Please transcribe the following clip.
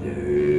Dude.